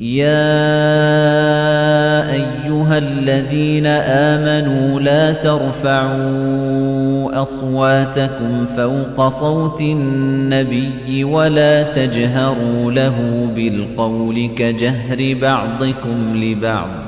يا أيها الذين آمنوا لا ترفعوا أصواتكم فوق صوت النبي ولا تجهروا له بالقول كجهر بعضكم لبعض.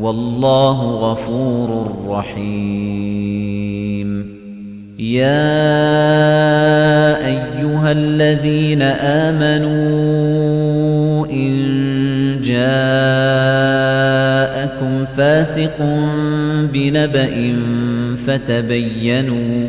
والله غفور رحيم. يا أيها الذين آمنوا إن جاءكم فاسق بنبأ فتبينوا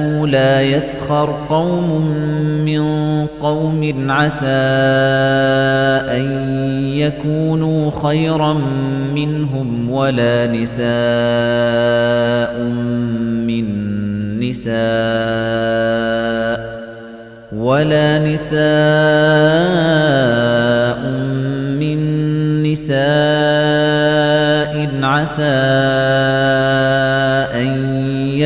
لا يسخر قوم من قوم عسى أن يكونوا خيرا منهم ولا نساء من نساء ولا نساء من نساء عسى أن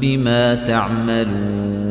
بِمَا تَعْمَلُونَ